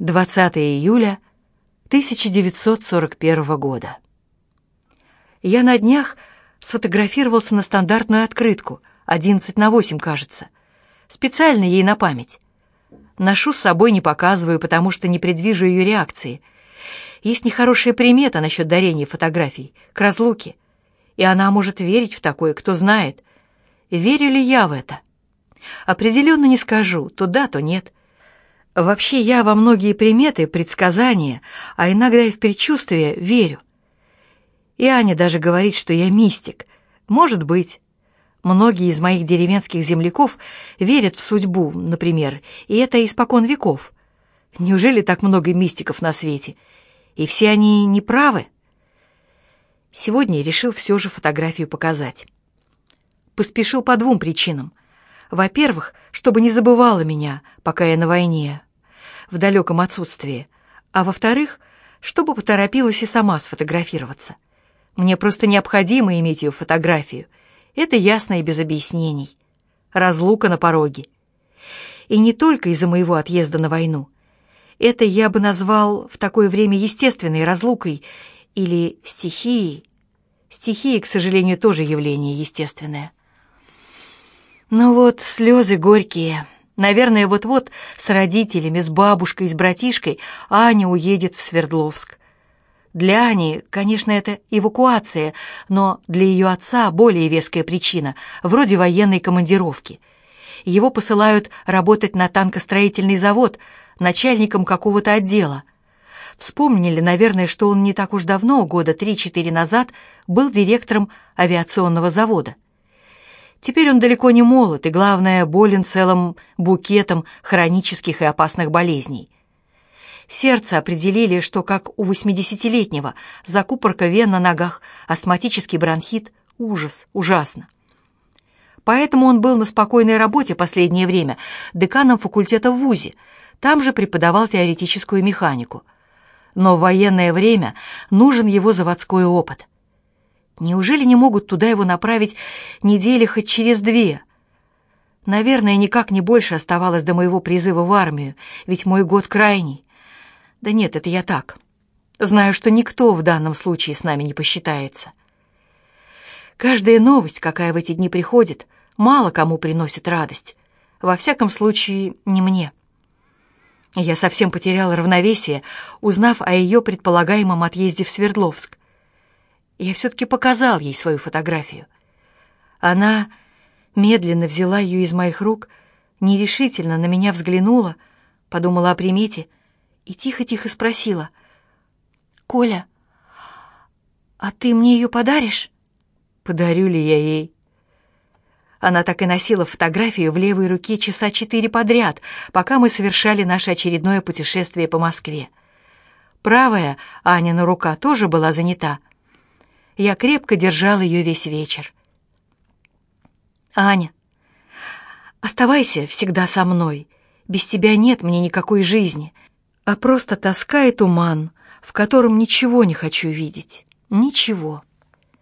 20 июля 1941 года. Я на днях сфотографировался на стандартную открытку, 11 на 8, кажется. Специально ей на память. Ношу с собой, не показываю, потому что не предвижу ее реакции. Есть нехорошая примета насчет дарения фотографий, к разлуке. И она может верить в такое, кто знает. Верю ли я в это? Определенно не скажу, то да, то нет. Вообще я во многие приметы, предсказания, а иногда и в предчувствия верю. И Аня даже говорит, что я мистик. Может быть. Многие из моих деревенских земляков верят в судьбу, например, и это испокон веков. Неужели так много мистиков на свете? И все они неправы? Сегодня решил все же фотографию показать. Поспешил по двум причинам. Во-первых, чтобы не забывала меня, пока я на войне, в далеком отсутствии. А во-вторых, чтобы поторопилась и сама сфотографироваться. Мне просто необходимо иметь ее фотографию. Это ясно и без объяснений. Разлука на пороге. И не только из-за моего отъезда на войну. Это я бы назвал в такое время естественной разлукой или стихией. Стихия, к сожалению, тоже явление естественное. Ну вот, слезы горькие. Наверное, вот-вот с родителями, с бабушкой, с братишкой Аня уедет в Свердловск. Для Ани, конечно, это эвакуация, но для ее отца более веская причина, вроде военной командировки. Его посылают работать на танкостроительный завод начальником какого-то отдела. Вспомнили, наверное, что он не так уж давно, года три-четыре назад, был директором авиационного завода. Теперь он далеко не молод и, главное, болен целым букетом хронических и опасных болезней. Сердце определили, что как у 80-летнего, закупорка вен на ногах, астматический бронхит, ужас, ужасно. Поэтому он был на спокойной работе последнее время, деканом факультета в ВУЗе, там же преподавал теоретическую механику. Но в военное время нужен его заводской опыт. Неужели не могут туда его направить недели хоть через две? Наверное, никак не больше оставалось до моего призыва в армию, ведь мой год крайний. Да нет, это я так. Знаю, что никто в данном случае с нами не посчитается. Каждая новость, какая в эти дни приходит, мало кому приносит радость. Во всяком случае, не мне. Я совсем потеряла равновесие, узнав о ее предполагаемом отъезде в Свердловск я все-таки показал ей свою фотографию. Она медленно взяла ее из моих рук, нерешительно на меня взглянула, подумала о примете и тихо-тихо спросила. «Коля, а ты мне ее подаришь?» «Подарю ли я ей?» Она так и носила фотографию в левой руке часа четыре подряд, пока мы совершали наше очередное путешествие по Москве. Правая, Анина рука, тоже была занята — я крепко держал ее весь вечер. «Аня, оставайся всегда со мной. Без тебя нет мне никакой жизни, а просто тоска и туман, в котором ничего не хочу видеть. Ничего».